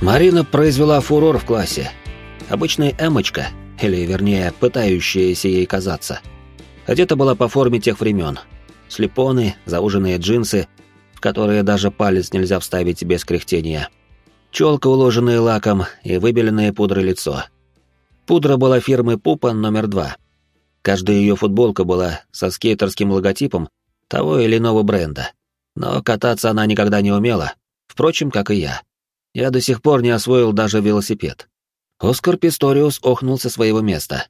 Марина произвела фурор в классе. Обычная эмочка, или, вернее, пытающаяся ей казаться. Одета была по форме тех времен. Слепоны, зауженные джинсы, в которые даже палец нельзя вставить без кряхтения. Челка, уложенная лаком, и выбеленное пудрой лицо. Пудра была фирмы Пупа номер два. Каждая ее футболка была со скейтерским логотипом того или иного бренда. Но кататься она никогда не умела, впрочем, как и я. Я до сих пор не освоил даже велосипед. Оскар Писториус охнул со своего места.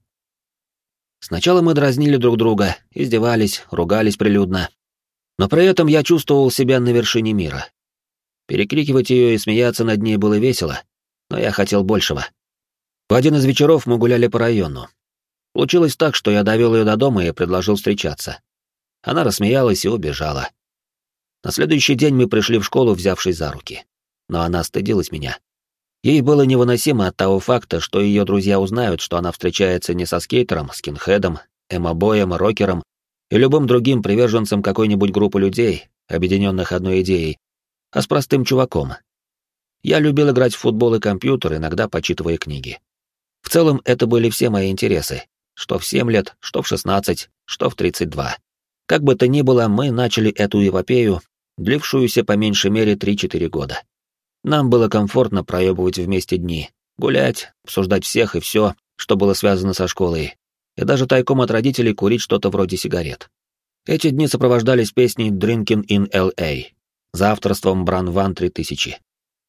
Сначала мы дразнили друг друга, издевались, ругались прилюдно. Но при этом я чувствовал себя на вершине мира. Перекрикивать ее и смеяться над ней было весело, но я хотел большего. В один из вечеров мы гуляли по району. Получилось так, что я довел ее до дома и предложил встречаться. Она рассмеялась и убежала. На следующий день мы пришли в школу, взявшись за руки но она стыдилась меня. Ей было невыносимо от того факта, что ее друзья узнают, что она встречается не со скейтером, скинхедом, эмобоем, рокером и любым другим приверженцем какой-нибудь группы людей, объединенных одной идеей, а с простым чуваком. Я любил играть в футбол и компьютер, иногда почитывая книги. В целом, это были все мои интересы, что в 7 лет, что в 16, что в 32. Как бы то ни было, мы начали эту эпопею, длившуюся по меньшей мере 3-4 года. Нам было комфортно проебывать вместе дни, гулять, обсуждать всех и все, что было связано со школой, и даже тайком от родителей курить что-то вроде сигарет. Эти дни сопровождались песней «Drinking in L.A.» за авторством Бран Ван 3000.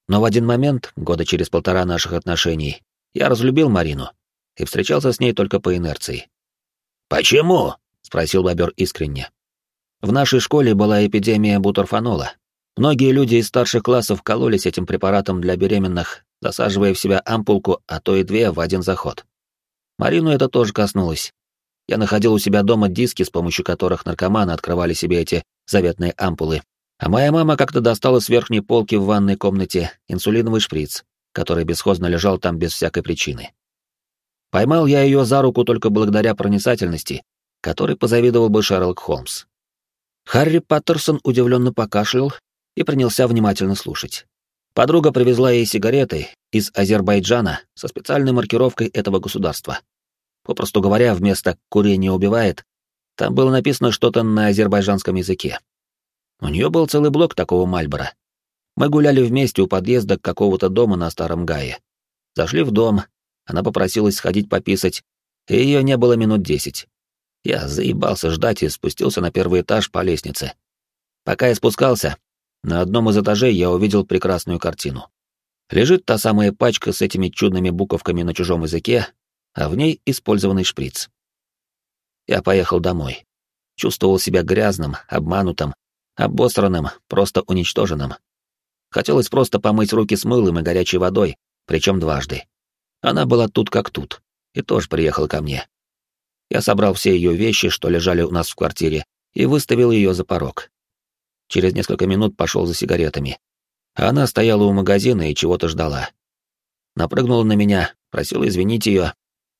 Но в один момент, года через полтора наших отношений, я разлюбил Марину и встречался с ней только по инерции. «Почему?» — спросил Бобер искренне. В нашей школе была эпидемия бутерфанола, Многие люди из старших классов кололись этим препаратом для беременных, засаживая в себя ампулку, а то и две в один заход. Марину это тоже коснулось. Я находил у себя дома диски, с помощью которых наркоманы открывали себе эти заветные ампулы. А моя мама как-то достала с верхней полки в ванной комнате инсулиновый шприц, который бесхозно лежал там без всякой причины. Поймал я ее за руку только благодаря проницательности, которой позавидовал бы Шерлок Холмс. Харри Паттерсон удивленно покашлял и принялся внимательно слушать. Подруга привезла ей сигареты из Азербайджана со специальной маркировкой этого государства. Попросту говоря, вместо «курение убивает» там было написано что-то на азербайджанском языке. У нее был целый блок такого Мальбора. Мы гуляли вместе у подъезда какого-то дома на Старом Гае. Зашли в дом, она попросилась сходить пописать, и ее не было минут десять. Я заебался ждать и спустился на первый этаж по лестнице. Пока я спускался, на одном из этажей я увидел прекрасную картину. Лежит та самая пачка с этими чудными буковками на чужом языке, а в ней использованный шприц. Я поехал домой. Чувствовал себя грязным, обманутым, обосранным, просто уничтоженным. Хотелось просто помыть руки с мылом и горячей водой, причем дважды. Она была тут как тут, и тоже приехала ко мне. Я собрал все ее вещи, что лежали у нас в квартире, и выставил ее за порог. Через несколько минут пошел за сигаретами. А она стояла у магазина и чего-то ждала. Напрыгнула на меня, просила извинить ее,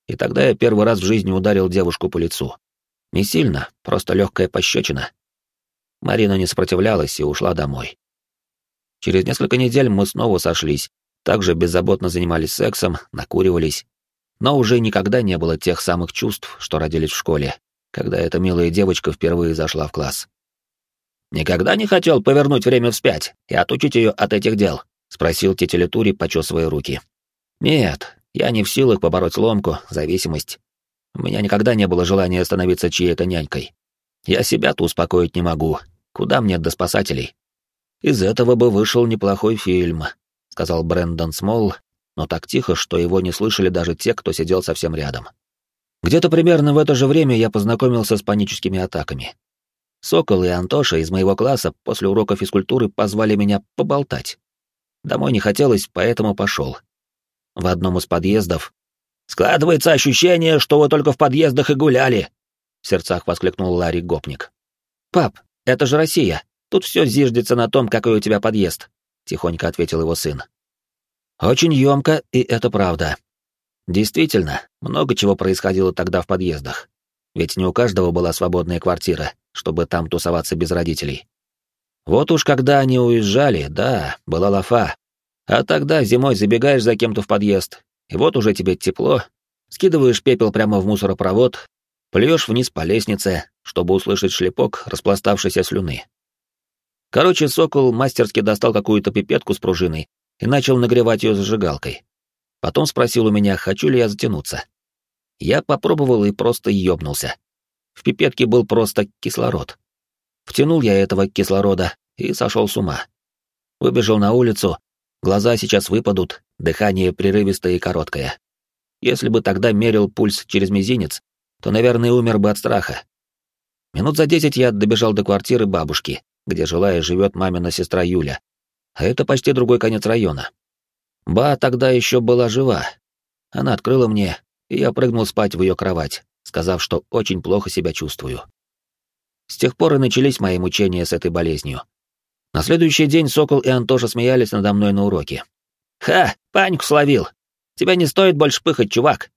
и тогда я первый раз в жизни ударил девушку по лицу. Не сильно, просто легкая пощечина. Марина не сопротивлялась и ушла домой. Через несколько недель мы снова сошлись, также беззаботно занимались сексом, накуривались, но уже никогда не было тех самых чувств, что родились в школе, когда эта милая девочка впервые зашла в класс. Никогда не хотел повернуть время вспять и отучить ее от этих дел?» — спросил Тетелетури, почесывая руки. «Нет, я не в силах побороть ломку, зависимость. У меня никогда не было желания становиться чьей-то нянькой. Я себя-то успокоить не могу. Куда мне до спасателей? Из этого бы вышел неплохой фильм», — сказал Брэндон Смолл, но так тихо, что его не слышали даже те, кто сидел совсем рядом. Где-то примерно в это же время я познакомился с паническими атаками. Сокол и Антоша из моего класса после урока физкультуры позвали меня поболтать. Домой не хотелось, поэтому пошел. В одном из подъездов... «Складывается ощущение, что вы только в подъездах и гуляли!» — в сердцах воскликнул Ларри Гопник. «Пап, это же Россия. Тут все зиждется на том, какой у тебя подъезд», — тихонько ответил его сын. Очень емко, и это правда. Действительно, много чего происходило тогда в подъездах. Ведь не у каждого была свободная квартира, чтобы там тусоваться без родителей. Вот уж когда они уезжали, да, была лафа. А тогда зимой забегаешь за кем-то в подъезд, и вот уже тебе тепло, скидываешь пепел прямо в мусоропровод, плюешь вниз по лестнице, чтобы услышать шлепок распластавшейся слюны. Короче, сокол мастерски достал какую-то пипетку с пружиной и начал нагревать ее зажигалкой. Потом спросил у меня, хочу ли я затянуться. Я попробовал и просто ёбнулся. В пипетке был просто кислород. Втянул я этого кислорода и сошел с ума. Выбежал на улицу, глаза сейчас выпадут, дыхание прерывистое и короткое. Если бы тогда мерил пульс через мизинец, то, наверное, умер бы от страха. Минут за десять я добежал до квартиры бабушки, где жила и живет мамина сестра Юля. А это почти другой конец района. Ба тогда еще была жива. Она открыла мне, и я прыгнул спать в ее кровать, сказав, что очень плохо себя чувствую. С тех пор и начались мои мучения с этой болезнью. На следующий день Сокол и Антоша смеялись надо мной на уроке. «Ха, панику словил! Тебя не стоит больше пыхать, чувак!»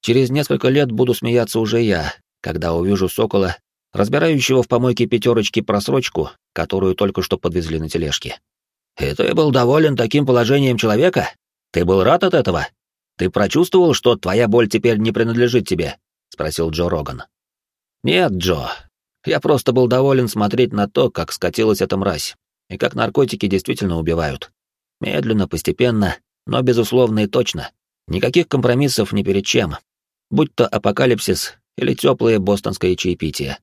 Через несколько лет буду смеяться уже я, когда увижу Сокола разбирающего в помойке пятерочки просрочку, которую только что подвезли на тележке. «И ты был доволен таким положением человека? Ты был рад от этого? Ты прочувствовал, что твоя боль теперь не принадлежит тебе?» — спросил Джо Роган. «Нет, Джо. Я просто был доволен смотреть на то, как скатилась эта мразь, и как наркотики действительно убивают. Медленно, постепенно, но безусловно и точно. Никаких компромиссов ни перед чем. Будь то апокалипсис или теплое бостонское чаепитие.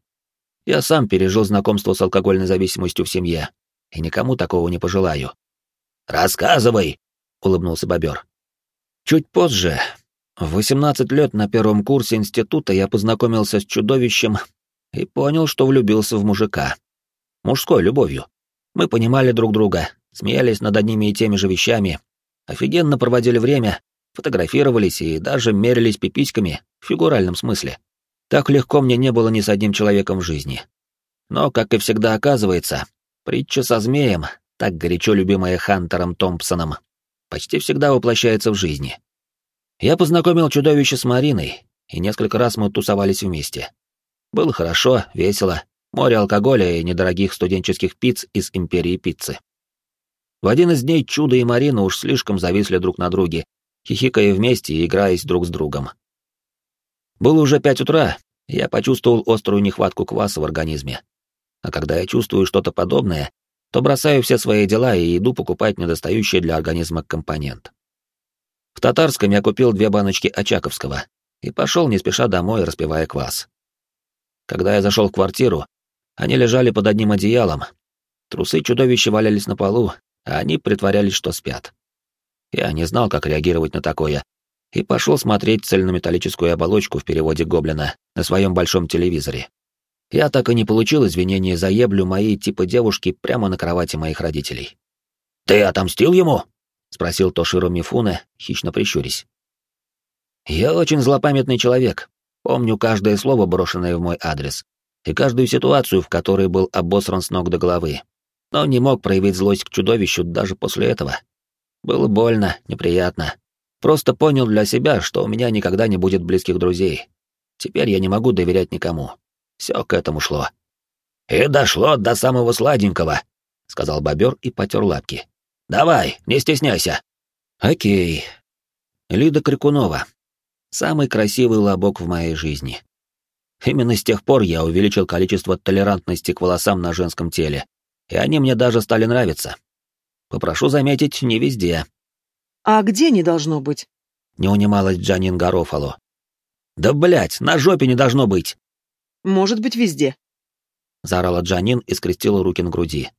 Я сам пережил знакомство с алкогольной зависимостью в семье, и никому такого не пожелаю. «Рассказывай!» — улыбнулся бобер. Чуть позже, в 18 лет на первом курсе института, я познакомился с чудовищем и понял, что влюбился в мужика. Мужской любовью. Мы понимали друг друга, смеялись над одними и теми же вещами, офигенно проводили время, фотографировались и даже мерились пиписьками в фигуральном смысле. Так легко мне не было ни с одним человеком в жизни. Но, как и всегда оказывается, притча со змеем, так горячо любимая Хантером Томпсоном, почти всегда воплощается в жизни. Я познакомил чудовище с Мариной, и несколько раз мы тусовались вместе. Было хорошо, весело, море алкоголя и недорогих студенческих пиц из империи пиццы. В один из дней Чудо и Марина уж слишком зависли друг на друге, хихикая вместе и играясь друг с другом. Было уже пять утра, я почувствовал острую нехватку кваса в организме. А когда я чувствую что-то подобное, то бросаю все свои дела и иду покупать недостающий для организма компонент. В Татарском я купил две баночки Очаковского и пошел не спеша домой, распивая квас. Когда я зашел в квартиру, они лежали под одним одеялом. Трусы чудовища валялись на полу, а они притворялись, что спят. Я не знал, как реагировать на такое, и пошел смотреть цельнометаллическую оболочку в переводе Гоблина на своем большом телевизоре. Я так и не получил извинения за еблю моей типа девушки прямо на кровати моих родителей. «Ты отомстил ему?» — спросил Тоширо Мифуне, хищно прищурясь. «Я очень злопамятный человек. Помню каждое слово, брошенное в мой адрес, и каждую ситуацию, в которой был обосран с ног до головы, но не мог проявить злость к чудовищу даже после этого. Было больно, неприятно, Просто понял для себя, что у меня никогда не будет близких друзей. Теперь я не могу доверять никому. Все к этому шло. «И дошло до самого сладенького», — сказал бобер и потер лапки. «Давай, не стесняйся». «Окей». Лида Крикунова. Самый красивый лобок в моей жизни. Именно с тех пор я увеличил количество толерантности к волосам на женском теле, и они мне даже стали нравиться. Попрошу заметить, не везде, «А где не должно быть?» — не унималась Джанин Гарофало. «Да, блядь, на жопе не должно быть!» «Может быть, везде», — заорала Джанин и скрестила руки на груди.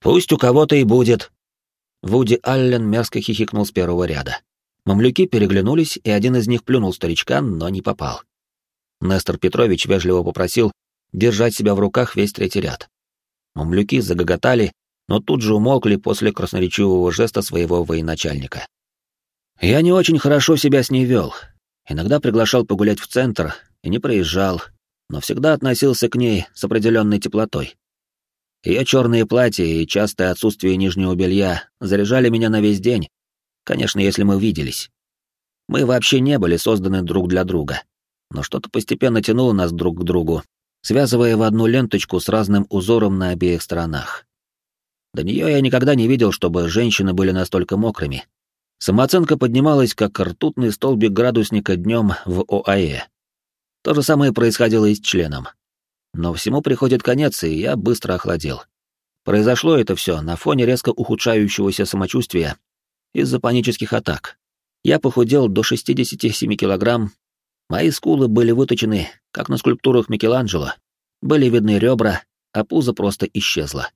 «Пусть у кого-то и будет!» Вуди Аллен мерзко хихикнул с первого ряда. Мамлюки переглянулись, и один из них плюнул старичка, но не попал. Нестор Петрович вежливо попросил держать себя в руках весь третий ряд. Мамлюки загоготали, но тут же умолкли после красноречивого жеста своего военачальника. Я не очень хорошо себя с ней вел. Иногда приглашал погулять в центр и не проезжал, но всегда относился к ней с определенной теплотой. Ее черные платья и частое отсутствие нижнего белья заряжали меня на весь день, конечно, если мы виделись. Мы вообще не были созданы друг для друга, но что-то постепенно тянуло нас друг к другу, связывая в одну ленточку с разным узором на обеих сторонах. До нее я никогда не видел, чтобы женщины были настолько мокрыми. Самооценка поднималась, как ртутный столбик градусника днем в ОАЭ. То же самое происходило и с членом. Но всему приходит конец, и я быстро охладел. Произошло это все на фоне резко ухудшающегося самочувствия из-за панических атак. Я похудел до 67 килограмм, мои скулы были выточены, как на скульптурах Микеланджело, были видны ребра, а пузо просто исчезло.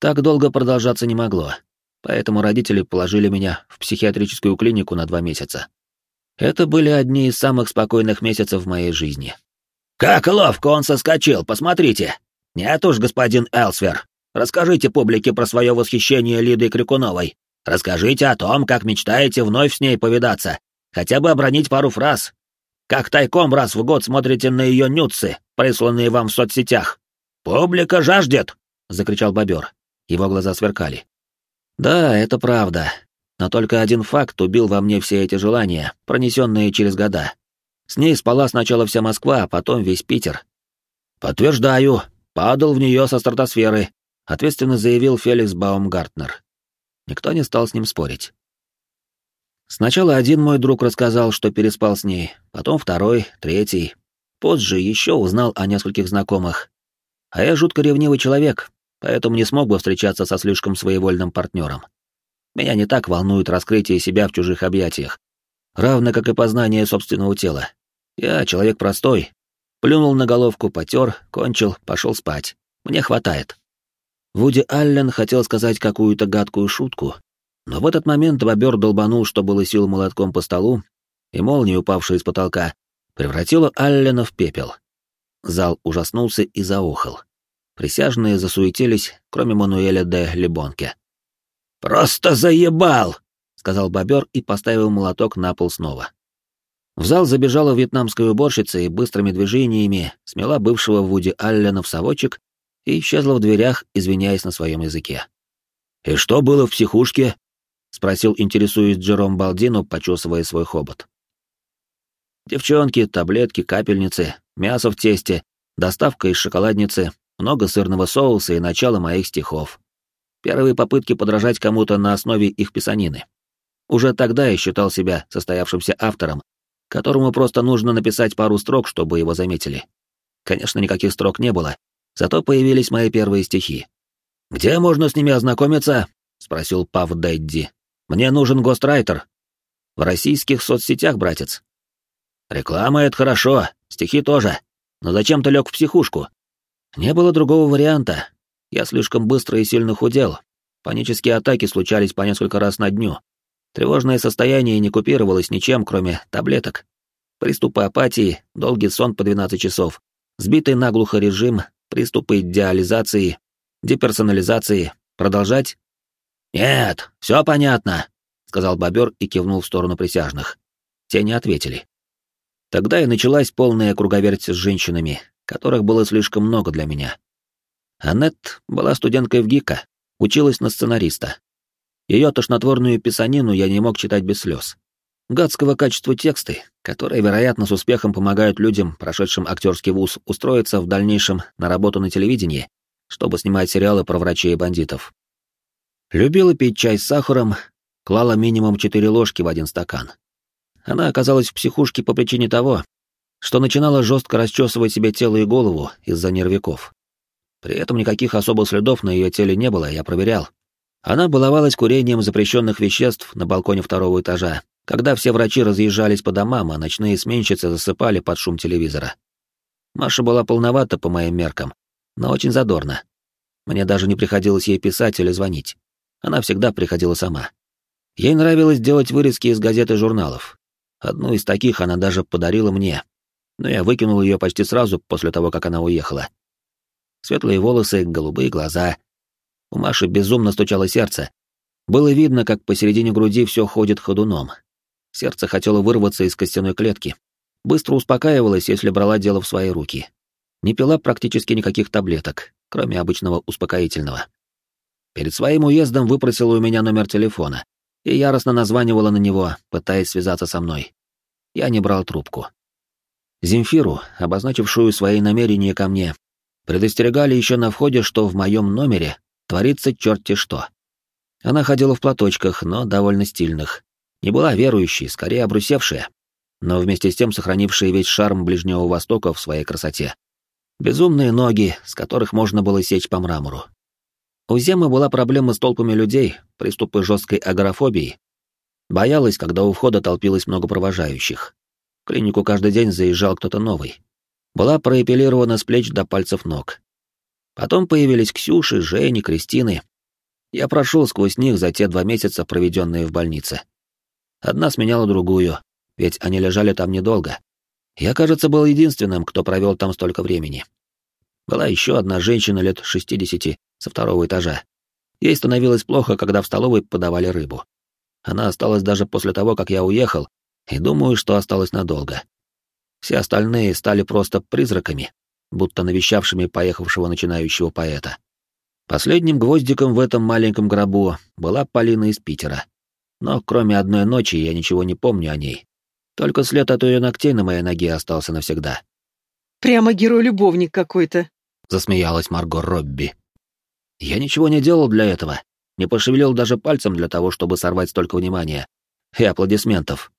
Так долго продолжаться не могло, поэтому родители положили меня в психиатрическую клинику на два месяца. Это были одни из самых спокойных месяцев в моей жизни. «Как ловко он соскочил, посмотрите! Нет уж, господин Элсвер, расскажите публике про свое восхищение Лидой Крикуновой. Расскажите о том, как мечтаете вновь с ней повидаться, хотя бы обронить пару фраз. Как тайком раз в год смотрите на ее нюцы, присланные вам в соцсетях. Публика жаждет!» — закричал бобер. Его глаза сверкали. «Да, это правда. Но только один факт убил во мне все эти желания, пронесенные через года. С ней спала сначала вся Москва, а потом весь Питер. «Подтверждаю, падал в нее со стратосферы», — ответственно заявил Феликс Баумгартнер. Никто не стал с ним спорить. Сначала один мой друг рассказал, что переспал с ней, потом второй, третий. Позже еще узнал о нескольких знакомых. А я жутко ревнивый человек, поэтому не смог бы встречаться со слишком своевольным партнером. Меня не так волнует раскрытие себя в чужих объятиях, равно как и познание собственного тела. Я человек простой. Плюнул на головку, потер, кончил, пошел спать. Мне хватает. Вуди Аллен хотел сказать какую-то гадкую шутку, но в этот момент бобер долбанул, что было сил молотком по столу, и молния, упавшая из потолка, превратила Аллена в пепел. Зал ужаснулся и заохал. Присяжные засуетились, кроме Мануэля де Лебонке. «Просто заебал!» — сказал бобер и поставил молоток на пол снова. В зал забежала вьетнамская уборщица и быстрыми движениями смела бывшего Вуди Аллена в совочек и исчезла в дверях, извиняясь на своем языке. «И что было в психушке?» — спросил, интересуясь Джером Балдину, почесывая свой хобот. Девчонки, таблетки, капельницы, мясо в тесте, доставка из шоколадницы, много сырного соуса и начало моих стихов. Первые попытки подражать кому-то на основе их писанины. Уже тогда я считал себя состоявшимся автором, которому просто нужно написать пару строк, чтобы его заметили. Конечно, никаких строк не было, зато появились мои первые стихи. «Где можно с ними ознакомиться?» — спросил Пав Дэдди. «Мне нужен гострайтер». «В российских соцсетях, братец». «Реклама — это хорошо, стихи тоже. Но зачем ты лег в психушку?» «Не было другого варианта. Я слишком быстро и сильно худел. Панические атаки случались по несколько раз на дню. Тревожное состояние не купировалось ничем, кроме таблеток. Приступы апатии, долгий сон по 12 часов, сбитый наглухо режим, приступы идеализации, деперсонализации. Продолжать? «Нет, все понятно», — сказал бобер и кивнул в сторону присяжных. Те не ответили. Тогда и началась полная круговерть с женщинами, которых было слишком много для меня. Аннет была студенткой в ГИКа, училась на сценариста. Ее тошнотворную писанину я не мог читать без слез. Гадского качества тексты, которые, вероятно, с успехом помогают людям, прошедшим актерский вуз, устроиться в дальнейшем на работу на телевидении, чтобы снимать сериалы про врачей и бандитов. Любила пить чай с сахаром, клала минимум четыре ложки в один стакан. Она оказалась в психушке по причине того, что начинала жестко расчесывать себе тело и голову из-за нервиков. При этом никаких особых следов на ее теле не было, я проверял. Она баловалась курением запрещенных веществ на балконе второго этажа, когда все врачи разъезжались по домам, а ночные сменщицы засыпали под шум телевизора. Маша была полновата по моим меркам, но очень задорна. Мне даже не приходилось ей писать или звонить. Она всегда приходила сама. Ей нравилось делать вырезки из газет и журналов. Одну из таких она даже подарила мне, но я выкинул ее почти сразу после того, как она уехала. Светлые волосы, голубые глаза. У Маши безумно стучало сердце. Было видно, как посередине груди все ходит ходуном. Сердце хотело вырваться из костяной клетки. Быстро успокаивалось, если брала дело в свои руки. Не пила практически никаких таблеток, кроме обычного успокоительного. Перед своим уездом выпросила у меня номер телефона и яростно названивала на него, пытаясь связаться со мной. Я не брал трубку. Земфиру, обозначившую свои намерения ко мне, предостерегали еще на входе, что в моем номере творится черти что. Она ходила в платочках, но довольно стильных. Не была верующей, скорее обрусевшая, но вместе с тем сохранившая весь шарм Ближнего Востока в своей красоте. Безумные ноги, с которых можно было сечь по мрамору. У Земы была проблема с толпами людей, приступы жесткой агорафобии. Боялась, когда у входа толпилось много провожающих. В клинику каждый день заезжал кто-то новый. Была проэпилирована с плеч до пальцев ног. Потом появились Ксюши, Жени, Кристины. Я прошел сквозь них за те два месяца, проведенные в больнице. Одна сменяла другую, ведь они лежали там недолго. Я, кажется, был единственным, кто провел там столько времени. Была еще одна женщина лет шестидесяти со второго этажа. Ей становилось плохо, когда в столовой подавали рыбу. Она осталась даже после того, как я уехал, и думаю, что осталось надолго. Все остальные стали просто призраками, будто навещавшими поехавшего начинающего поэта. Последним гвоздиком в этом маленьком гробу была Полина из Питера. Но кроме одной ночи я ничего не помню о ней. Только след от ее ногтей на моей ноге остался навсегда. «Прямо герой-любовник какой-то», — засмеялась Марго Робби. «Я ничего не делал для этого. Не пошевелил даже пальцем для того, чтобы сорвать столько внимания. И аплодисментов.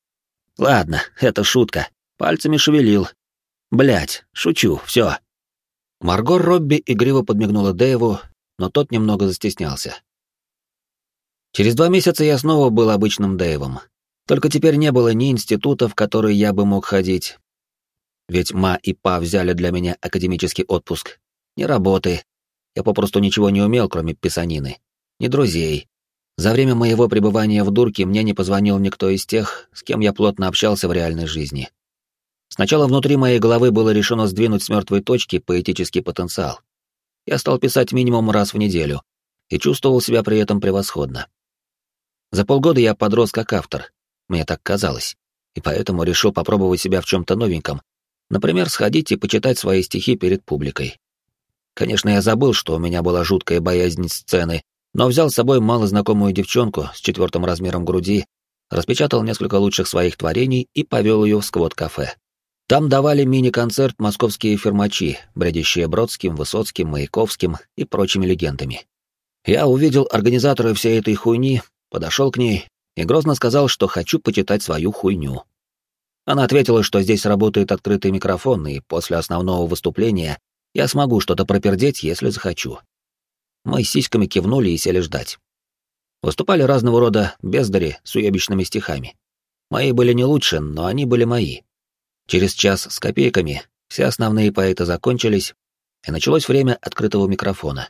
Ладно, это шутка. Пальцами шевелил. Блять, шучу, все. Марго Робби игриво подмигнула Дэйву, но тот немного застеснялся. Через два месяца я снова был обычным Дэйвом. Только теперь не было ни института, в который я бы мог ходить. Ведь Ма и Па взяли для меня академический отпуск. Ни работы. Я попросту ничего не умел, кроме писанины. Ни друзей. За время моего пребывания в дурке мне не позвонил никто из тех, с кем я плотно общался в реальной жизни. Сначала внутри моей головы было решено сдвинуть с мертвой точки поэтический потенциал. Я стал писать минимум раз в неделю и чувствовал себя при этом превосходно. За полгода я подрос как автор, мне так казалось, и поэтому решил попробовать себя в чем-то новеньком, например, сходить и почитать свои стихи перед публикой. Конечно, я забыл, что у меня была жуткая боязнь сцены, но взял с собой малознакомую девчонку с четвертым размером груди, распечатал несколько лучших своих творений и повел ее в сквот-кафе. Там давали мини-концерт московские фермачи, бредящие Бродским, Высоцким, Маяковским и прочими легендами. Я увидел организатора всей этой хуйни, подошел к ней и грозно сказал, что хочу почитать свою хуйню. Она ответила, что здесь работает открытый микрофон, и после основного выступления я смогу что-то пропердеть, если захочу. Мы сиськами кивнули и сели ждать. Выступали разного рода бездари с уебищными стихами. Мои были не лучше, но они были мои. Через час с копейками все основные поэты закончились, и началось время открытого микрофона.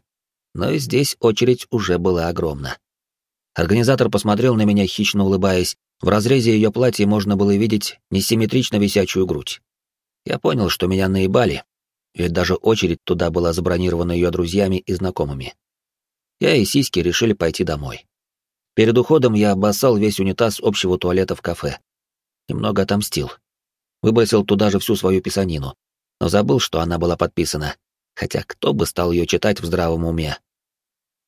Но и здесь очередь уже была огромна. Организатор посмотрел на меня, хищно улыбаясь. В разрезе ее платья можно было видеть несимметрично висячую грудь. Я понял, что меня наебали, ведь даже очередь туда была забронирована ее друзьями и знакомыми. Я и сиськи решили пойти домой. Перед уходом я обоссал весь унитаз общего туалета в кафе. Немного отомстил. Выбросил туда же всю свою писанину, но забыл, что она была подписана, хотя кто бы стал ее читать в здравом уме.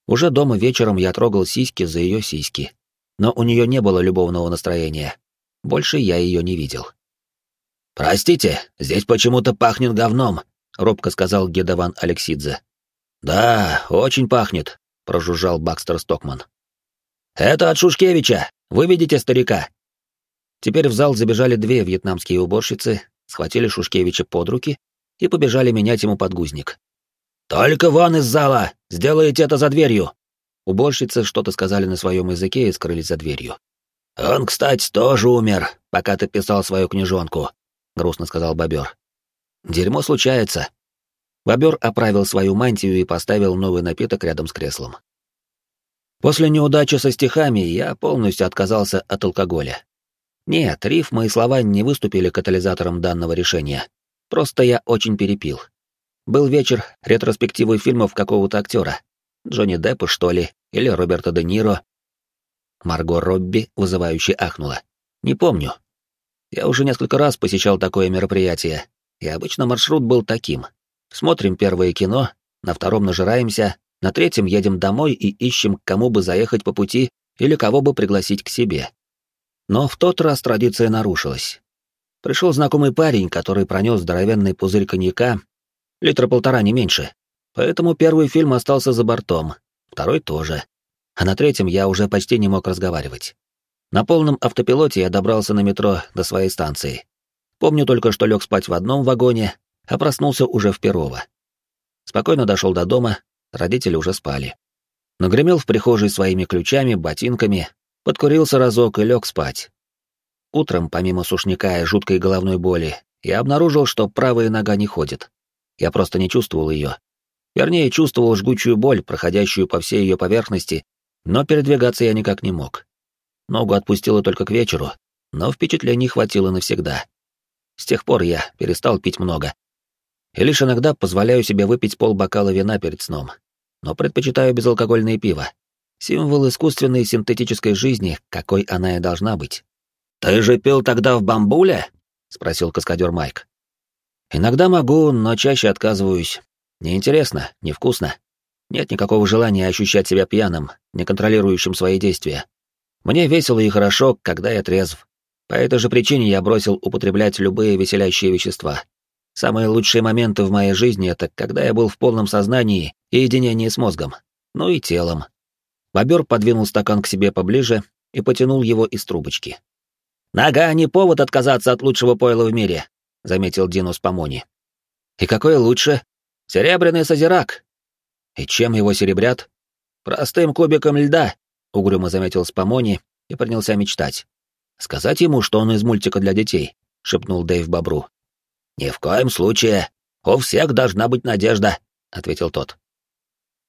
Уже дома вечером я трогал сиськи за ее сиськи, но у нее не было любовного настроения. Больше я ее не видел. «Простите, здесь почему-то пахнет говном», — робко сказал Гедован Алексидзе. «Да, очень пахнет», — прожужжал Бакстер Стокман. «Это от Шушкевича! Вы видите старика?» Теперь в зал забежали две вьетнамские уборщицы, схватили Шушкевича под руки и побежали менять ему подгузник. «Только вон из зала! Сделайте это за дверью!» Уборщицы что-то сказали на своем языке и скрылись за дверью. «Он, кстати, тоже умер, пока ты писал свою книжонку», — грустно сказал бобер. «Дерьмо случается». Бобер оправил свою мантию и поставил новый напиток рядом с креслом. После неудачи со стихами я полностью отказался от алкоголя. Нет, рифмы и слова не выступили катализатором данного решения. Просто я очень перепил. Был вечер ретроспективы фильмов какого-то актера. Джонни Деппа, что ли, или Роберта Де Ниро. Марго Робби вызывающе ахнула. Не помню. Я уже несколько раз посещал такое мероприятие, и обычно маршрут был таким. Смотрим первое кино, на втором нажираемся, на третьем едем домой и ищем, кому бы заехать по пути или кого бы пригласить к себе. Но в тот раз традиция нарушилась. Пришел знакомый парень, который пронес здоровенный пузырь коньяка, литра полтора не меньше. Поэтому первый фильм остался за бортом, второй тоже. А на третьем я уже почти не мог разговаривать. На полном автопилоте я добрался на метро до своей станции. Помню только, что лег спать в одном вагоне, а проснулся уже в первого. Спокойно дошел до дома, родители уже спали. Нагремел в прихожей своими ключами, ботинками, подкурился разок и лег спать. Утром, помимо сушняка и жуткой головной боли, я обнаружил, что правая нога не ходит. Я просто не чувствовал ее. Вернее, чувствовал жгучую боль, проходящую по всей ее поверхности, но передвигаться я никак не мог. Ногу отпустило только к вечеру, но впечатлений хватило навсегда. С тех пор я перестал пить много. И лишь иногда позволяю себе выпить полбокала вина перед сном. Но предпочитаю безалкогольное пиво. Символ искусственной синтетической жизни, какой она и должна быть. «Ты же пил тогда в бамбуле?» — спросил каскадер Майк. «Иногда могу, но чаще отказываюсь. Неинтересно, невкусно. Нет никакого желания ощущать себя пьяным, не контролирующим свои действия. Мне весело и хорошо, когда я трезв. По этой же причине я бросил употреблять любые веселящие вещества. Самые лучшие моменты в моей жизни — это когда я был в полном сознании и единении с мозгом, ну и телом. Бобер подвинул стакан к себе поближе и потянул его из трубочки. «Нога не повод отказаться от лучшего пойла в мире», — заметил Динус Помони. «И какое лучше?» «Серебряный созерак». «И чем его серебрят?» «Простым кубиком льда», — угрюмо заметил Спамони и принялся мечтать. «Сказать ему, что он из мультика для детей», — шепнул Дэйв Бобру. «Ни в коем случае. У всех должна быть надежда», — ответил тот.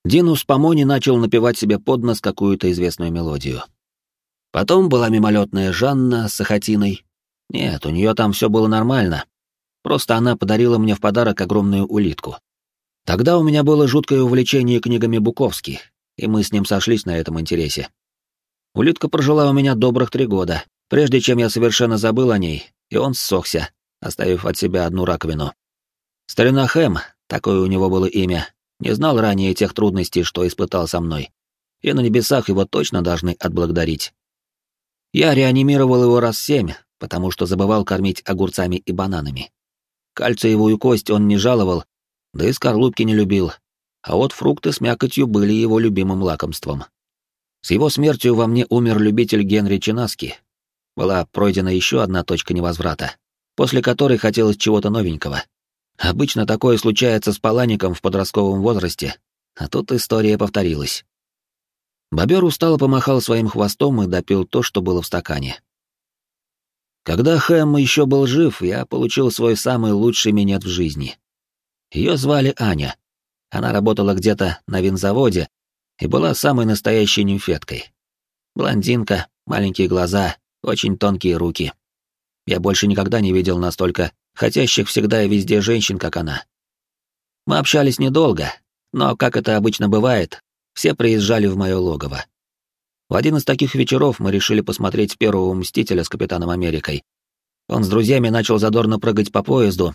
Динус Помони начал напевать себе под нос какую-то известную мелодию. Потом была мимолетная Жанна с Сахатиной. Нет, у нее там все было нормально. Просто она подарила мне в подарок огромную улитку. Тогда у меня было жуткое увлечение книгами Буковски, и мы с ним сошлись на этом интересе. Улитка прожила у меня добрых три года, прежде чем я совершенно забыл о ней, и он ссохся, оставив от себя одну раковину. Старина Хэм, такое у него было имя, не знал ранее тех трудностей, что испытал со мной, и на небесах его точно должны отблагодарить. Я реанимировал его раз семь, потому что забывал кормить огурцами и бананами. Кальциевую кость он не жаловал, да и скорлупки не любил, а вот фрукты с мякотью были его любимым лакомством. С его смертью во мне умер любитель Генри Чинаски. Была пройдена еще одна точка невозврата, после которой хотелось чего-то новенького. Обычно такое случается с палаником в подростковом возрасте, а тут история повторилась. Бобер устало помахал своим хвостом и допил то, что было в стакане. Когда Хэм еще был жив, я получил свой самый лучший минет в жизни. Ее звали Аня. Она работала где-то на винзаводе и была самой настоящей нимфеткой. Блондинка, маленькие глаза, очень тонкие руки. Я больше никогда не видел настолько хотящих всегда и везде женщин, как она. Мы общались недолго, но, как это обычно бывает, все приезжали в мое логово. В один из таких вечеров мы решили посмотреть первого «Мстителя» с Капитаном Америкой. Он с друзьями начал задорно прыгать по поезду,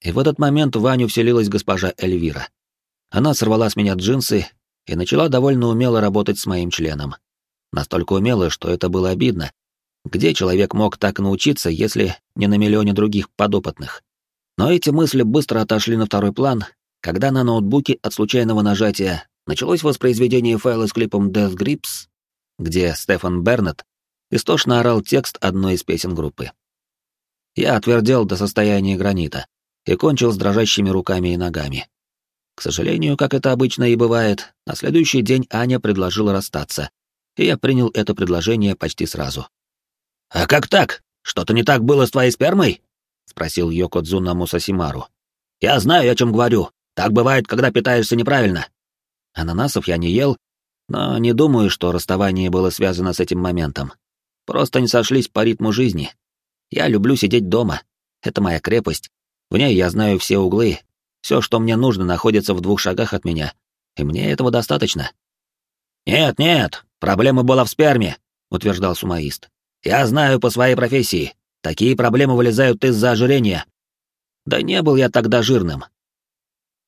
и в этот момент в Ваню вселилась госпожа Эльвира. Она сорвала с меня джинсы и начала довольно умело работать с моим членом. Настолько умело, что это было обидно. Где человек мог так научиться, если не на миллионе других подопытных? Но эти мысли быстро отошли на второй план, когда на ноутбуке от случайного нажатия началось воспроизведение файла с клипом Death Grips, где Стефан Бернетт истошно орал текст одной из песен группы. Я отвердел до состояния гранита и кончил с дрожащими руками и ногами. К сожалению, как это обычно и бывает, на следующий день Аня предложила расстаться, и я принял это предложение почти сразу. «А как так? Что-то не так было с твоей спермой?» — спросил Йокодзуна Мусасимару. «Я знаю, о чем говорю. Так бывает, когда питаешься неправильно». Ананасов я не ел, но не думаю, что расставание было связано с этим моментом. Просто не сошлись по ритму жизни. Я люблю сидеть дома. Это моя крепость. В ней я знаю все углы, все, что мне нужно, находится в двух шагах от меня, и мне этого достаточно. «Нет, нет, проблема была в сперме», — утверждал сумаист. «Я знаю по своей профессии. Такие проблемы вылезают из-за ожирения». «Да не был я тогда жирным».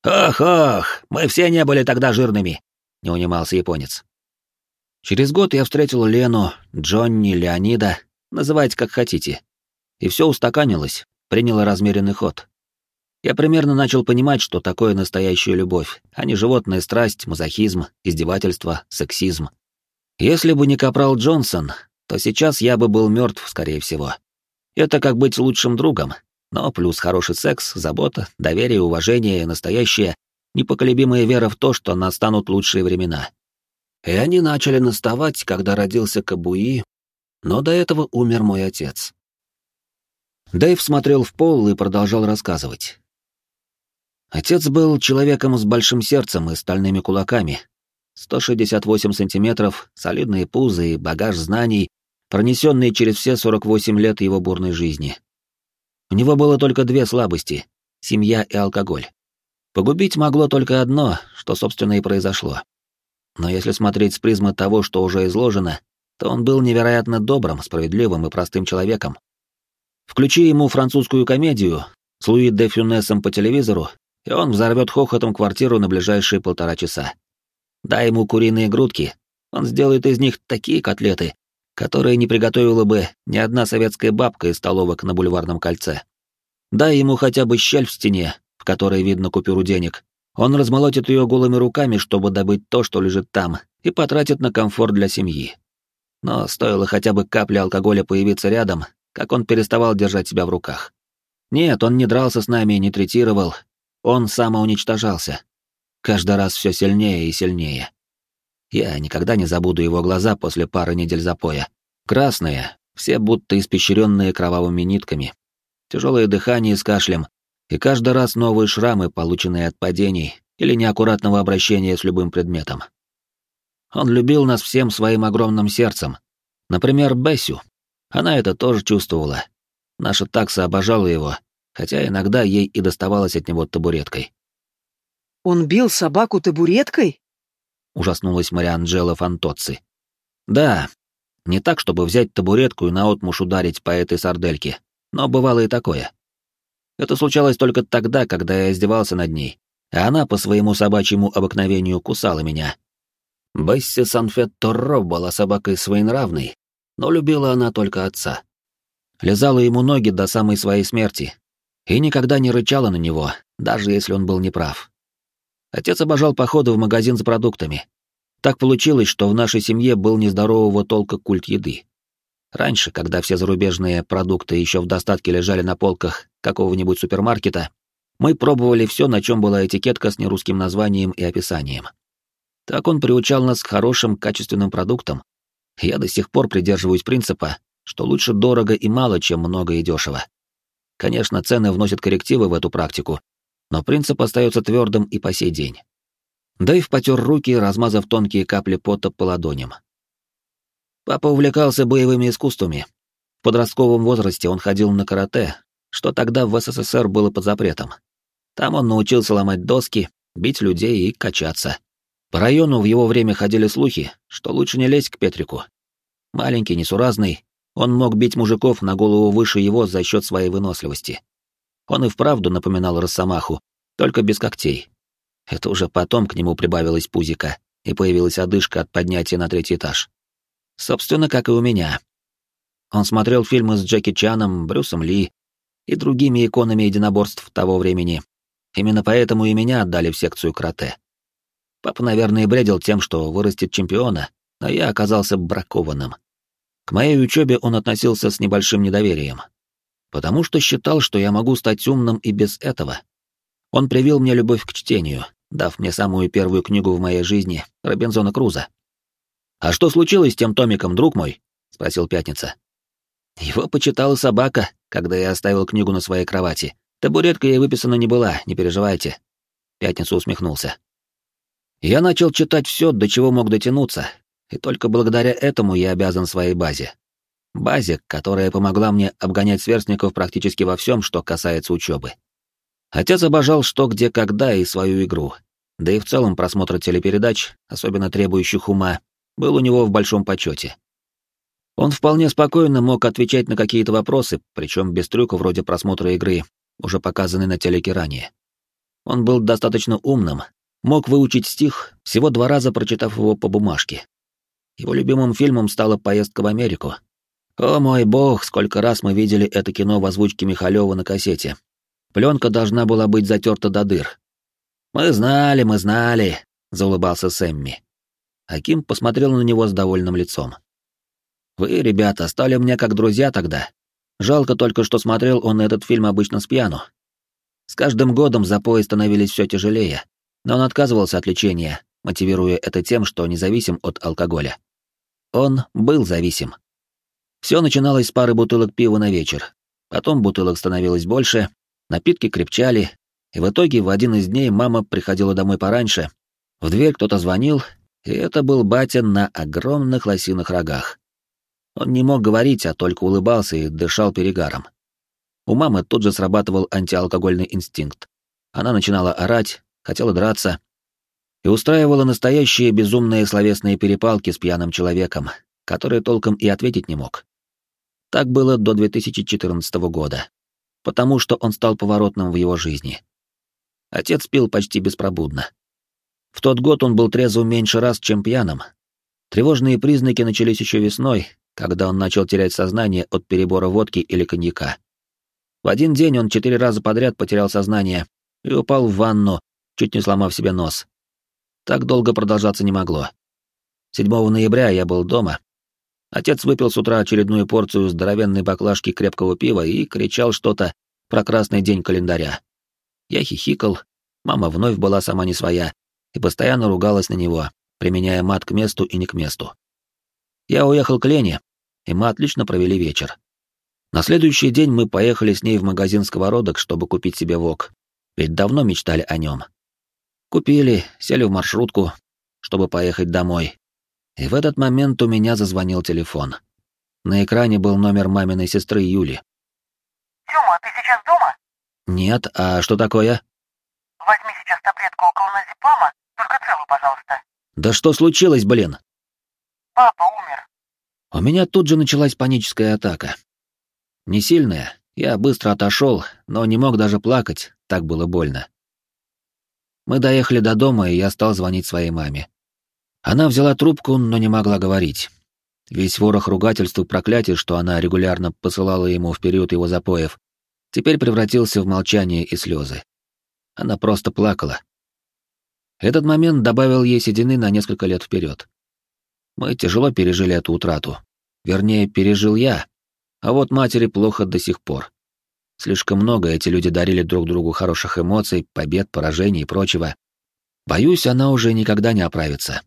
«Ох-ох, мы все не были тогда жирными», — не унимался японец. Через год я встретил Лену, Джонни, Леонида, называйте как хотите. И все устаканилось, приняло размеренный ход. я примерно начал понимать, что такое настоящая любовь, а не животная страсть, мазохизм, издевательство, сексизм. Если бы не капрал Джонсон, то сейчас я бы был мертв, скорее всего. Это как быть лучшим другом, но плюс хороший секс, забота, доверие, уважение и настоящая, непоколебимая вера в то, что настанут лучшие времена. И они начали наставать, когда родился Кабуи, но до этого умер мой отец. Дэйв смотрел в пол и продолжал рассказывать. Отец был человеком с большим сердцем и стальными кулаками. 168 сантиметров, солидные пузы и багаж знаний, пронесенные через все 48 лет его бурной жизни. У него было только две слабости — семья и алкоголь. Погубить могло только одно, что, собственно, и произошло. Но если смотреть с призмы того, что уже изложено, то он был невероятно добрым, справедливым и простым человеком. Включи ему французскую комедию с Луи де Фюнесом по телевизору, и он взорвет хохотом квартиру на ближайшие полтора часа. Дай ему куриные грудки, он сделает из них такие котлеты, которые не приготовила бы ни одна советская бабка из столовок на бульварном кольце. Дай ему хотя бы щель в стене, в которой видно купюру денег. Он размолотит ее голыми руками, чтобы добыть то, что лежит там, и потратит на комфорт для семьи. Но стоило хотя бы капли алкоголя появиться рядом, как он переставал держать себя в руках. Нет, он не дрался с нами и не третировал, он самоуничтожался. Каждый раз все сильнее и сильнее. Я никогда не забуду его глаза после пары недель запоя. Красные, все будто испещренные кровавыми нитками. Тяжелое дыхание с кашлем, и каждый раз новые шрамы, полученные от падений или неаккуратного обращения с любым предметом. Он любил нас всем своим огромным сердцем. Например, Бессю. Она это тоже чувствовала. Наша такса обожала его, хотя иногда ей и доставалось от него табуреткой. «Он бил собаку табуреткой?» — ужаснулась Марианджела Фантоцци. «Да, не так, чтобы взять табуретку и наотмашь ударить по этой сардельке, но бывало и такое. Это случалось только тогда, когда я издевался над ней, а она по своему собачьему обыкновению кусала меня. Бесси Санфет Торро была собакой своенравной, но любила она только отца. Лизала ему ноги до самой своей смерти, и никогда не рычала на него, даже если он был неправ. Отец обожал походы в магазин за продуктами. Так получилось, что в нашей семье был нездорового толка культ еды. Раньше, когда все зарубежные продукты еще в достатке лежали на полках какого-нибудь супермаркета, мы пробовали все, на чем была этикетка с нерусским названием и описанием. Так он приучал нас к хорошим, качественным продуктам. Я до сих пор придерживаюсь принципа, что лучше дорого и мало, чем много и дешево. Конечно, цены вносят коррективы в эту практику, но принцип остается твердым и по сей день. Дэйв потер руки, размазав тонкие капли пота по ладоням. Папа увлекался боевыми искусствами. В подростковом возрасте он ходил на карате, что тогда в СССР было под запретом. Там он научился ломать доски, бить людей и качаться. По району в его время ходили слухи, что лучше не лезть к Петрику. Маленький, несуразный, он мог бить мужиков на голову выше его за счет своей выносливости. Он и вправду напоминал Росомаху, только без когтей. Это уже потом к нему прибавилась пузика, и появилась одышка от поднятия на третий этаж. Собственно, как и у меня. Он смотрел фильмы с Джеки Чаном, Брюсом Ли и другими иконами единоборств того времени. Именно поэтому и меня отдали в секцию карате. Папа, наверное, бредил тем, что вырастет чемпиона, но я оказался бракованным. К моей учебе он относился с небольшим недоверием, потому что считал, что я могу стать умным и без этого. Он привил мне любовь к чтению, дав мне самую первую книгу в моей жизни — Робинзона Круза. «А что случилось с тем томиком, друг мой?» — спросил Пятница. Его почитала собака, когда я оставил книгу на своей кровати. Табуретка ей выписана не была, не переживайте. Пятница усмехнулся. Я начал читать все, до чего мог дотянуться, и только благодаря этому я обязан своей базе. Базе, которая помогла мне обгонять сверстников практически во всем, что касается учебы. Отец обожал что, где, когда и свою игру. Да и в целом просмотр телепередач, особенно требующих ума, был у него в большом почете. Он вполне спокойно мог отвечать на какие-то вопросы, причем без трюка вроде просмотра игры, уже показанной на телеке ранее. Он был достаточно умным, мог выучить стих, всего два раза прочитав его по бумажке. Его любимым фильмом стала поездка в Америку. О мой бог, сколько раз мы видели это кино в озвучке Михалева на кассете. Пленка должна была быть затерта до дыр. «Мы знали, мы знали», — заулыбался Сэмми. Аким посмотрел на него с довольным лицом. «Вы, ребята, стали мне как друзья тогда. Жалко только, что смотрел он этот фильм обычно с пьяну. С каждым годом запои становились все тяжелее, но он отказывался от лечения, мотивируя это тем, что независим от алкоголя. Он был зависим. Все начиналось с пары бутылок пива на вечер. Потом бутылок становилось больше, напитки крепчали, и в итоге в один из дней мама приходила домой пораньше, в дверь кто-то звонил, и это был батя на огромных лосиных рогах. Он не мог говорить, а только улыбался и дышал перегаром. У мамы тут же срабатывал антиалкогольный инстинкт. Она начинала орать, хотела драться и устраивала настоящие безумные словесные перепалки с пьяным человеком, который толком и ответить не мог. Так было до 2014 года, потому что он стал поворотным в его жизни. Отец пил почти беспробудно. В тот год он был трезвым меньше раз, чем пьяным. Тревожные признаки начались еще весной, когда он начал терять сознание от перебора водки или коньяка. В один день он четыре раза подряд потерял сознание и упал в ванну, чуть не сломав себе нос. Так долго продолжаться не могло. 7 ноября я был дома. Отец выпил с утра очередную порцию здоровенной баклажки крепкого пива и кричал что-то про красный день календаря. Я хихикал, мама вновь была сама не своя и постоянно ругалась на него, применяя мат к месту и не к месту. Я уехал к Лене, и мы отлично провели вечер. На следующий день мы поехали с ней в магазин сковородок, чтобы купить себе вок, ведь давно мечтали о нем. Купили, сели в маршрутку, чтобы поехать домой. И в этот момент у меня зазвонил телефон. На экране был номер маминой сестры Юли. «Тёма, ты сейчас дома?» «Нет, а что такое?» «Возьми сейчас таблетку клоназепама, только целую, пожалуйста». «Да что случилось, блин?» «Папа умер». У меня тут же началась паническая атака. Не сильная, я быстро отошел, но не мог даже плакать, так было больно. Мы доехали до дома, и я стал звонить своей маме. Она взяла трубку, но не могла говорить. Весь ворох ругательств и проклятий, что она регулярно посылала ему в период его запоев, теперь превратился в молчание и слезы. Она просто плакала. Этот момент добавил ей седины на несколько лет вперед. Мы тяжело пережили эту утрату. Вернее, пережил я, а вот матери плохо до сих пор. Слишком много эти люди дарили друг другу хороших эмоций, побед, поражений и прочего. Боюсь, она уже никогда не оправится.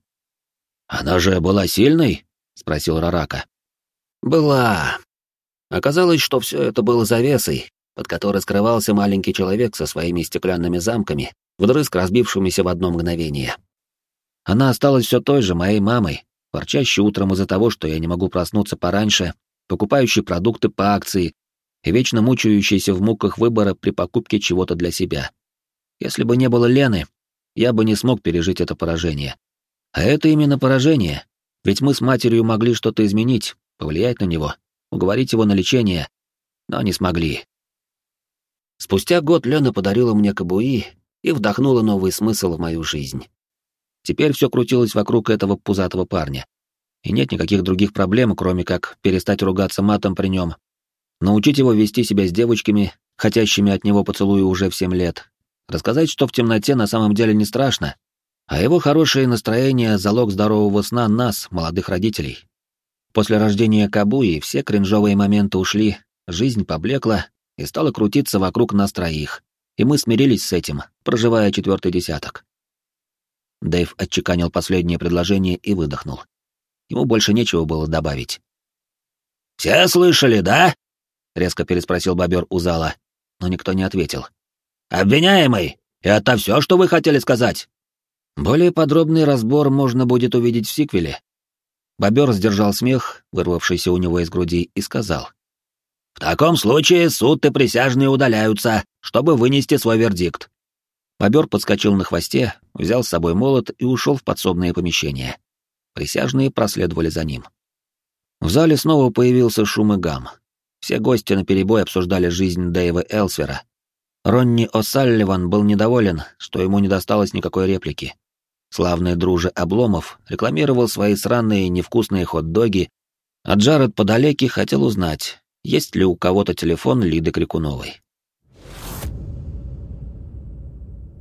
«Она же была сильной?» — спросил Рарака. «Была. Оказалось, что все это было завесой, под которой скрывался маленький человек со своими стеклянными замками, вдрызг разбившимися в одно мгновение. Она осталась все той же моей мамой, ворчащей утром из-за того, что я не могу проснуться пораньше, покупающей продукты по акции и вечно мучающейся в муках выбора при покупке чего-то для себя. Если бы не было Лены, я бы не смог пережить это поражение. А это именно поражение, ведь мы с матерью могли что-то изменить, повлиять на него, уговорить его на лечение, но не смогли. Спустя год Лена подарила мне кабуи и вдохнула новый смысл в мою жизнь. Теперь все крутилось вокруг этого пузатого парня. И нет никаких других проблем, кроме как перестать ругаться матом при нем, научить его вести себя с девочками, хотящими от него поцелуя уже в семь лет, рассказать, что в темноте на самом деле не страшно, а его хорошее настроение — залог здорового сна нас, молодых родителей. После рождения Кабуи все кринжовые моменты ушли, жизнь поблекла и стала крутиться вокруг нас троих, и мы смирились с этим, проживая четвертый десяток. Дэйв отчеканил последнее предложение и выдохнул. Ему больше нечего было добавить. «Все слышали, да?» — резко переспросил бобер у зала, но никто не ответил. «Обвиняемый, это все, что вы хотели сказать?» Более подробный разбор можно будет увидеть в сиквеле. Бобер сдержал смех, вырвавшийся у него из груди, и сказал. «В таком случае суд и присяжные удаляются, чтобы вынести свой вердикт. Бобер подскочил на хвосте, взял с собой молот и ушел в подсобное помещение. Присяжные проследовали за ним. В зале снова появился шум и гам. Все гости наперебой обсуждали жизнь Дэйва Элсвера. Ронни О'Салливан был недоволен, что ему не досталось никакой реплики. Славный друже Обломов рекламировал свои сраные невкусные хот-доги, а Джаред Подалеки хотел узнать, есть ли у кого-то телефон Лиды Крикуновой.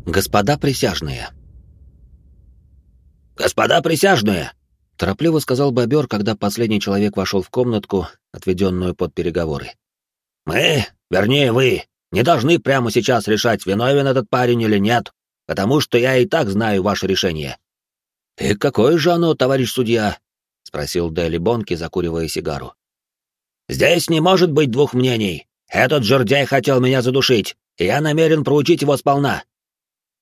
Господа присяжные. «Господа присяжные!» — торопливо сказал бобер, когда последний человек вошел в комнатку, отведенную под переговоры. «Мы, вернее вы, не должны прямо сейчас решать, виновен этот парень или нет, потому что я и так знаю ваше решение». «И какое же оно, товарищ судья?» — спросил Дели Бонки, закуривая сигару. «Здесь не может быть двух мнений. Этот жердяй хотел меня задушить, и я намерен проучить его сполна».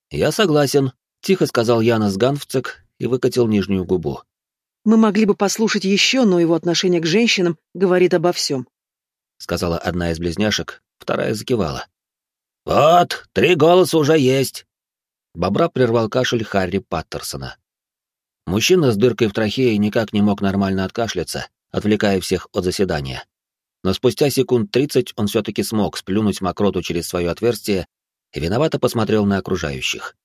«Я согласен», — тихо сказал Янос Ганфцек и выкатил нижнюю губу. Мы могли бы послушать еще, но его отношение к женщинам говорит обо всем. Сказала одна из близняшек, вторая закивала. «Вот, три голоса уже есть!» Бобра прервал кашель Харри Паттерсона. Мужчина с дыркой в трахее никак не мог нормально откашляться, отвлекая всех от заседания. Но спустя секунд тридцать он все-таки смог сплюнуть мокроту через свое отверстие и виновато посмотрел на окружающих.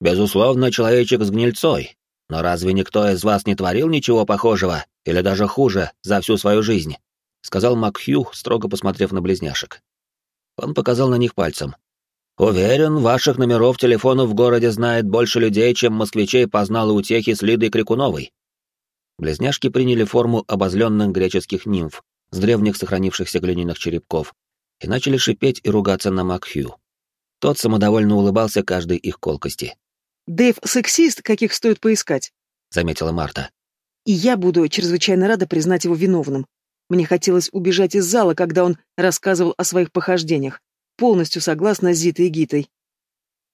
«Безусловно, человечек с гнильцой, но разве никто из вас не творил ничего похожего, или даже хуже, за всю свою жизнь?» — сказал Макхью, строго посмотрев на близняшек. Он показал на них пальцем. «Уверен, ваших номеров телефонов в городе знает больше людей, чем москвичей познало утехи с Лидой Крикуновой». Близняшки приняли форму обозленных греческих нимф с древних сохранившихся глиняных черепков и начали шипеть и ругаться на Макхью. Тот самодовольно улыбался каждой их колкости. Дэйв сексист, каких стоит поискать, заметила Марта. И я буду чрезвычайно рада признать его виновным. Мне хотелось убежать из зала, когда он рассказывал о своих похождениях. Полностью согласна с Зитой и Гитой.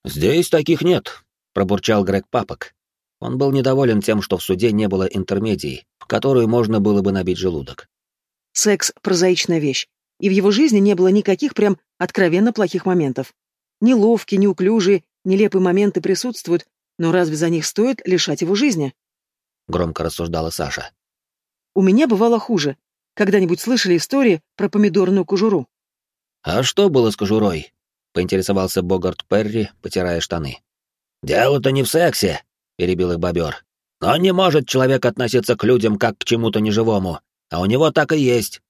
«Здесь таких нет», — пробурчал Грег Папок. Он был недоволен тем, что в суде не было интермедии, в которую можно было бы набить желудок. Секс — прозаичная вещь, и в его жизни не было никаких прям откровенно плохих моментов. Неловкие, неуклюжие Нелепые моменты присутствуют, но разве за них стоит лишать его жизни? Громко рассуждала Саша. У меня бывало хуже. Когда-нибудь слышали истории про помидорную кожуру? А что было с кожурой? Поинтересовался Богарт Перри, потирая штаны. Дело-то не в сексе, перебил их бобер. Но не может человек относиться к людям как к чему-то неживому, а у него так и есть.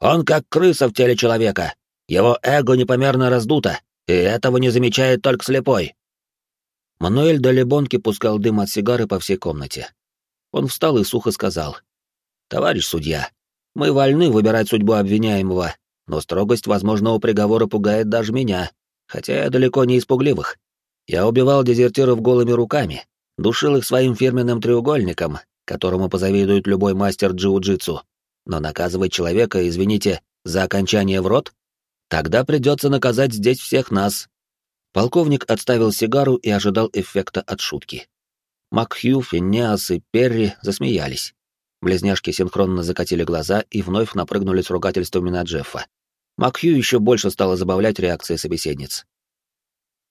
Он как крыса в теле человека. Его эго непомерно раздуто, и этого не замечает только слепой. Мануэль Далебонки пускал дым от сигары по всей комнате. Он встал и сухо сказал. «Товарищ судья, мы вольны выбирать судьбу обвиняемого, но строгость возможного приговора пугает даже меня, хотя я далеко не из пугливых. Я убивал дезертиров голыми руками, душил их своим фирменным треугольником, которому позавидует любой мастер джиу-джитсу. Но наказывать человека, извините, за окончание в рот? Тогда придется наказать здесь всех нас. Полковник отставил сигару и ожидал эффекта от шутки. Макхью, Финниас и Перри засмеялись. Близняшки синхронно закатили глаза и вновь напрыгнули с ругательствами на Джеффа. Макхью еще больше стало забавлять реакции собеседниц.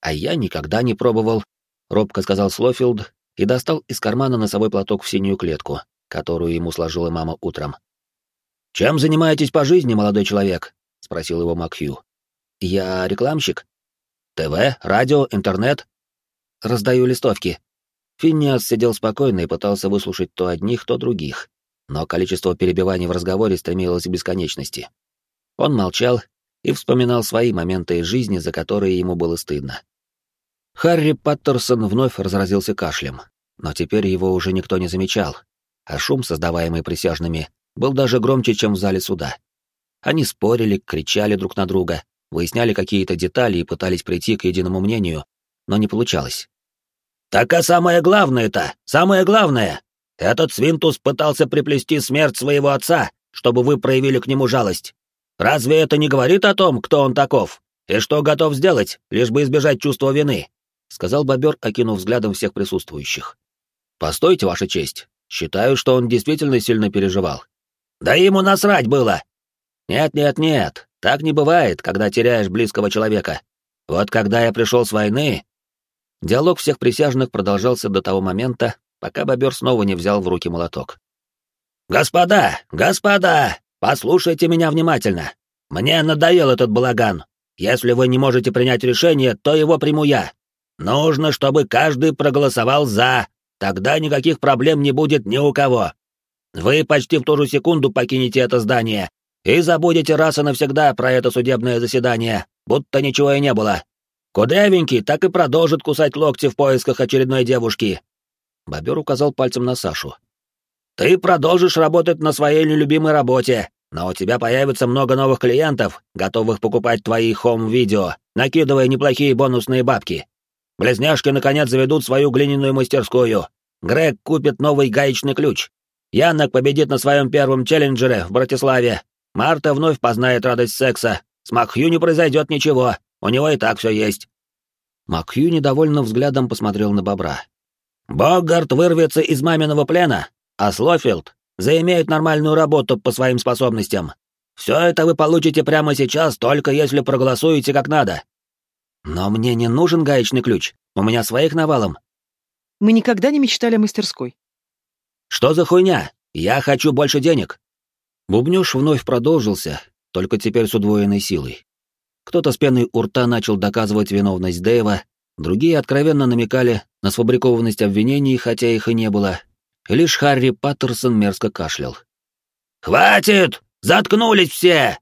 «А я никогда не пробовал», — робко сказал Слофилд и достал из кармана носовой платок в синюю клетку, которую ему сложила мама утром. «Чем занимаетесь по жизни, молодой человек?» — спросил его Макхью. «Я рекламщик. ТВ, радио, интернет?» «Раздаю листовки». Финниас сидел спокойно и пытался выслушать то одних, то других, но количество перебиваний в разговоре стремилось к бесконечности. Он молчал и вспоминал свои моменты из жизни, за которые ему было стыдно. Харри Паттерсон вновь разразился кашлем, но теперь его уже никто не замечал, а шум, создаваемый присяжными, был даже громче, чем в зале суда. Они спорили, кричали друг на друга, выясняли какие-то детали и пытались прийти к единому мнению, но не получалось. «Так а самое главное-то, самое главное! Этот Свинтус пытался приплести смерть своего отца, чтобы вы проявили к нему жалость. Разве это не говорит о том, кто он таков, и что готов сделать, лишь бы избежать чувства вины?» — сказал бобер, окинув взглядом всех присутствующих. «Постойте, Ваша честь, считаю, что он действительно сильно переживал». «Да ему насрать было! Нет-нет-нет, так не бывает, когда теряешь близкого человека. Вот когда я пришел с войны... Диалог всех присяжных продолжался до того момента, пока бобер снова не взял в руки молоток. «Господа, господа, послушайте меня внимательно. Мне надоел этот балаган. Если вы не можете принять решение, то его приму я. Нужно, чтобы каждый проголосовал «за», тогда никаких проблем не будет ни у кого. Вы почти в ту же секунду покинете это здание, и забудете раз и навсегда про это судебное заседание, будто ничего и не было. Кудрявенький так и продолжит кусать локти в поисках очередной девушки. Бобер указал пальцем на Сашу. Ты продолжишь работать на своей нелюбимой работе, но у тебя появится много новых клиентов, готовых покупать твои хом-видео, накидывая неплохие бонусные бабки. Близняшки наконец заведут свою глиняную мастерскую. Грег купит новый гаечный ключ. Янок победит на своем первом челленджере в Братиславе. Марта вновь познает радость секса. С Макхью не произойдет ничего, у него и так все есть. Макхью недовольно взглядом посмотрел на бобра. Богарт вырвется из маминого плена, а Слофилд заимеет нормальную работу по своим способностям. Все это вы получите прямо сейчас, только если проголосуете как надо. Но мне не нужен гаечный ключ, у меня своих навалом. Мы никогда не мечтали о мастерской. Что за хуйня? Я хочу больше денег. Бубнёж вновь продолжился, только теперь с удвоенной силой. Кто-то с пеной у рта начал доказывать виновность Дэйва, другие откровенно намекали на сфабрикованность обвинений, хотя их и не было, лишь Харри Паттерсон мерзко кашлял. «Хватит! Заткнулись все!»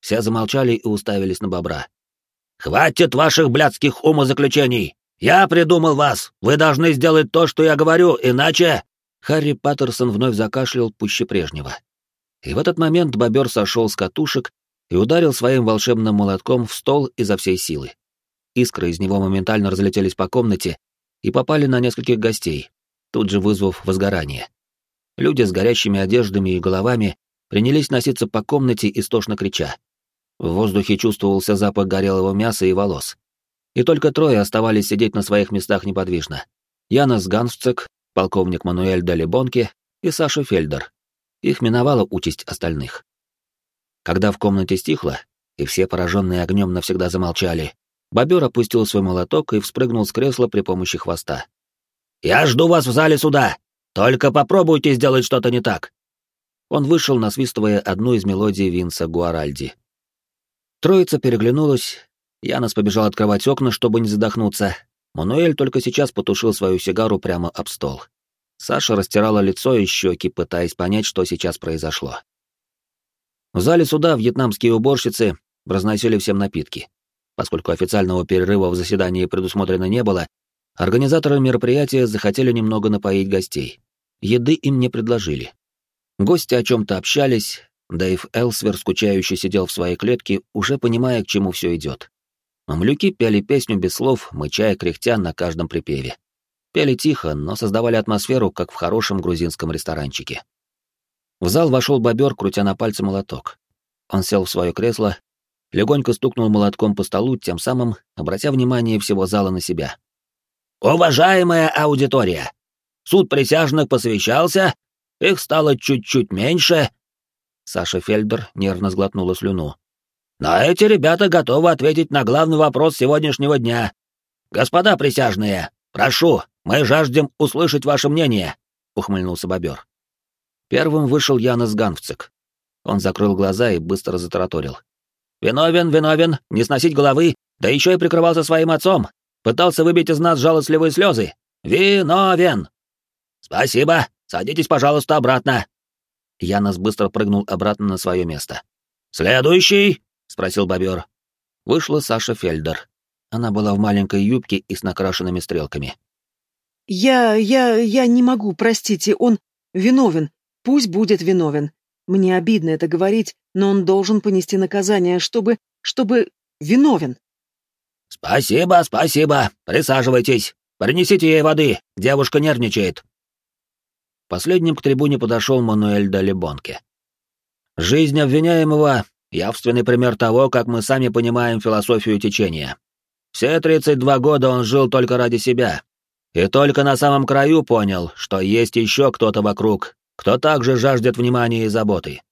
Все замолчали и уставились на бобра. «Хватит ваших блядских умозаключений! Я придумал вас! Вы должны сделать то, что я говорю, иначе...» Харри Паттерсон вновь закашлял пуще прежнего. И в этот момент бобер сошел с катушек и ударил своим волшебным молотком в стол изо всей силы. Искры из него моментально разлетелись по комнате и попали на нескольких гостей, тут же вызвав возгорание. Люди с горящими одеждами и головами принялись носиться по комнате, истошно крича. В воздухе чувствовался запах горелого мяса и волос. И только трое оставались сидеть на своих местах неподвижно. Янос Ганфцек, полковник Мануэль Далибонке и Саша Фельдер. Их миновала участь остальных. Когда в комнате стихло, и все пораженные огнем навсегда замолчали, бобер опустил свой молоток и вспрыгнул с кресла при помощи хвоста. «Я жду вас в зале суда! Только попробуйте сделать что-то не так!» Он вышел, насвистывая одну из мелодий Винса Гуаральди. Троица переглянулась, Янос побежал открывать окна, чтобы не задохнуться. Мануэль только сейчас потушил свою сигару прямо об стол. Саша растирала лицо и щеки, пытаясь понять, что сейчас произошло. В зале суда вьетнамские уборщицы разносили всем напитки. Поскольку официального перерыва в заседании предусмотрено не было, организаторы мероприятия захотели немного напоить гостей. Еды им не предложили. Гости о чем-то общались, Дэйв Элсвер, скучающий, сидел в своей клетке, уже понимая, к чему все идет. Мамлюки пели песню без слов, мычая кряхтя на каждом припеве. Пели тихо, но создавали атмосферу, как в хорошем грузинском ресторанчике. В зал вошел бобер, крутя на пальце молоток. Он сел в свое кресло, легонько стукнул молотком по столу, тем самым обратя внимание всего зала на себя. «Уважаемая аудитория! Суд присяжных посвящался, их стало чуть-чуть меньше...» Саша Фельдер нервно сглотнула слюну. «Но эти ребята готовы ответить на главный вопрос сегодняшнего дня. Господа присяжные, прошу, мы жаждем услышать ваше мнение», — ухмыльнулся бобер. Первым вышел Янос Ганвцик. Он закрыл глаза и быстро затараторил. «Виновен, виновен, не сносить головы, да еще и прикрывался своим отцом. Пытался выбить из нас жалостливые слезы. Виновен!» «Спасибо, садитесь, пожалуйста, обратно». Янос быстро прыгнул обратно на свое место. «Следующий?» — спросил бобер. Вышла Саша Фельдер. Она была в маленькой юбке и с накрашенными стрелками. «Я... я... я не могу, простите, он виновен. Пусть будет виновен. Мне обидно это говорить, но он должен понести наказание, чтобы... чтобы... виновен. Спасибо, спасибо. Присаживайтесь. Принесите ей воды. Девушка нервничает. Последним к трибуне подошел Мануэль Далибонке. Жизнь обвиняемого — явственный пример того, как мы сами понимаем философию течения. Все 32 года он жил только ради себя. И только на самом краю понял, что есть еще кто-то вокруг, кто также жаждет внимания и заботы.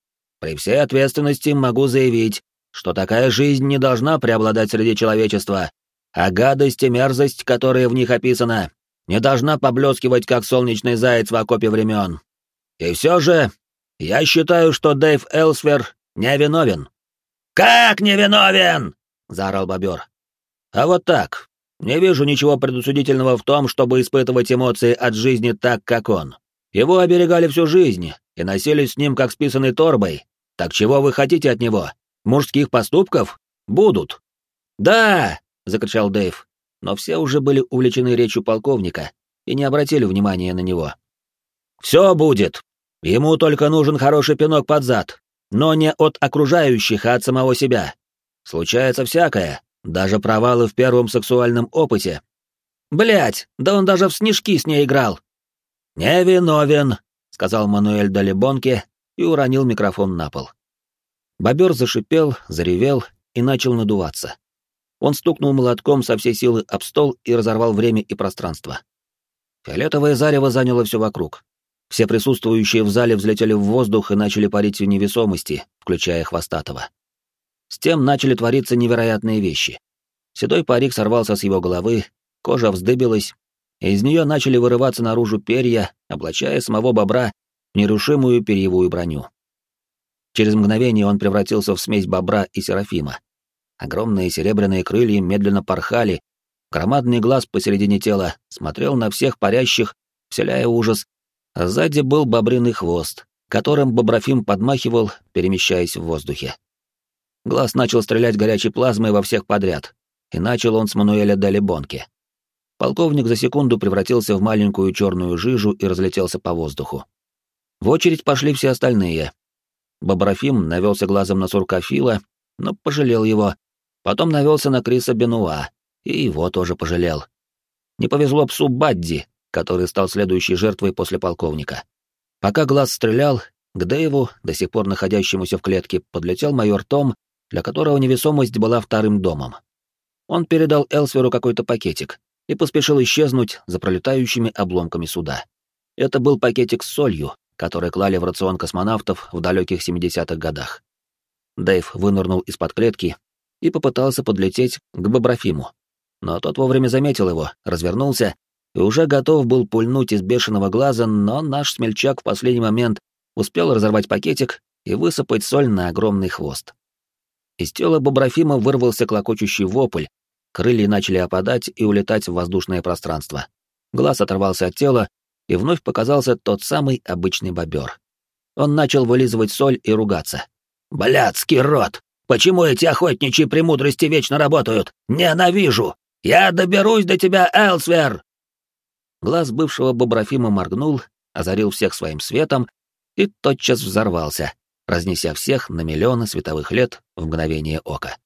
При всей ответственности могу заявить, что такая жизнь не должна преобладать среди человечества, а гадость и мерзость, которые в них описаны, не должна поблескивать, как солнечный заяц в окопе времен. И все же, я считаю, что Дэйв Элсвер невиновен. «Как невиновен?» — заорал бобер. «А вот так. Не вижу ничего предусудительного в том, чтобы испытывать эмоции от жизни так, как он. Его оберегали всю жизнь и носились с ним как с писаной торбой. Так чего вы хотите от него? Мужских поступков? Будут. Да, закричал Дэйв, но все уже были увлечены речью полковника и не обратили внимания на него. «Все будет. Ему только нужен хороший пинок под зад, но не от окружающих, а от самого себя. Случается всякое, даже провалы в первом сексуальном опыте. Блять, да он даже в снежки с ней играл. Невиновен, сказал Мануэль Далебонке и уронил микрофон на пол. Бобер зашипел, заревел и начал надуваться. Он стукнул молотком со всей силы об стол и разорвал время и пространство. Фиолетовое зарево заняло все вокруг. Все присутствующие в зале взлетели в воздух и начали парить в невесомости, включая Хвостатого. С тем начали твориться невероятные вещи. Седой парик сорвался с его головы, кожа вздыбилась, и из нее начали вырываться наружу перья, облачая самого бобра в нерушимую перьевую броню. Через мгновение он превратился в смесь бобра и серафима. Огромные серебряные крылья медленно порхали, громадный глаз посередине тела смотрел на всех парящих, вселяя ужас, а сзади был бобриный хвост, которым Боброфим подмахивал, перемещаясь в воздухе. Глаз начал стрелять горячей плазмой во всех подряд, и начал он с Мануэля Далибонки. Полковник за секунду превратился в маленькую черную жижу и разлетелся по воздуху. В очередь пошли все остальные. Боброфим навелся глазом на Суркофила, но пожалел его. Потом навелся на Криса Бенуа, и его тоже пожалел. Не повезло псу Бадди, который стал следующей жертвой после полковника. Пока глаз стрелял, к Дэйву, до сих пор находящемуся в клетке, подлетел майор Том, для которого невесомость была вторым домом. Он передал Элсверу какой-то пакетик, и поспешил исчезнуть за пролетающими обломками суда. Это был пакетик с солью, который клали в рацион космонавтов в далеких 70-х годах. Дэйв вынырнул из-под клетки и попытался подлететь к Боброфиму. Но тот вовремя заметил его, развернулся и уже готов был пульнуть из бешеного глаза, но наш смельчак в последний момент успел разорвать пакетик и высыпать соль на огромный хвост. Из тела Боброфима вырвался клокочущий вопль, Крылья начали опадать и улетать в воздушное пространство. Глаз оторвался от тела, и вновь показался тот самый обычный бобер. Он начал вылизывать соль и ругаться. «Блядский рот! Почему эти охотничьи премудрости вечно работают? Ненавижу! Я доберусь до тебя, Элсвер!» Глаз бывшего Боброфима моргнул, озарил всех своим светом и тотчас взорвался, разнеся всех на миллионы световых лет в мгновение ока.